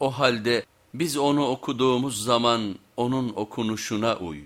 O halde biz onu okuduğumuz zaman onun okunuşuna uy.